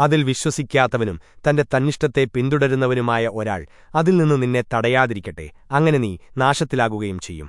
അതിൽ വിശ്വസിക്കാത്തവനും തന്റെ തന്നിഷ്ടത്തെ പിന്തുടരുന്നവനുമായ ഒരാൾ അതിൽ നിന്ന് നിന്നെ തടയാതിരിക്കട്ടെ. അങ്ങനെ നീ നാശത്തിലാകുകയും ചെയ്യും.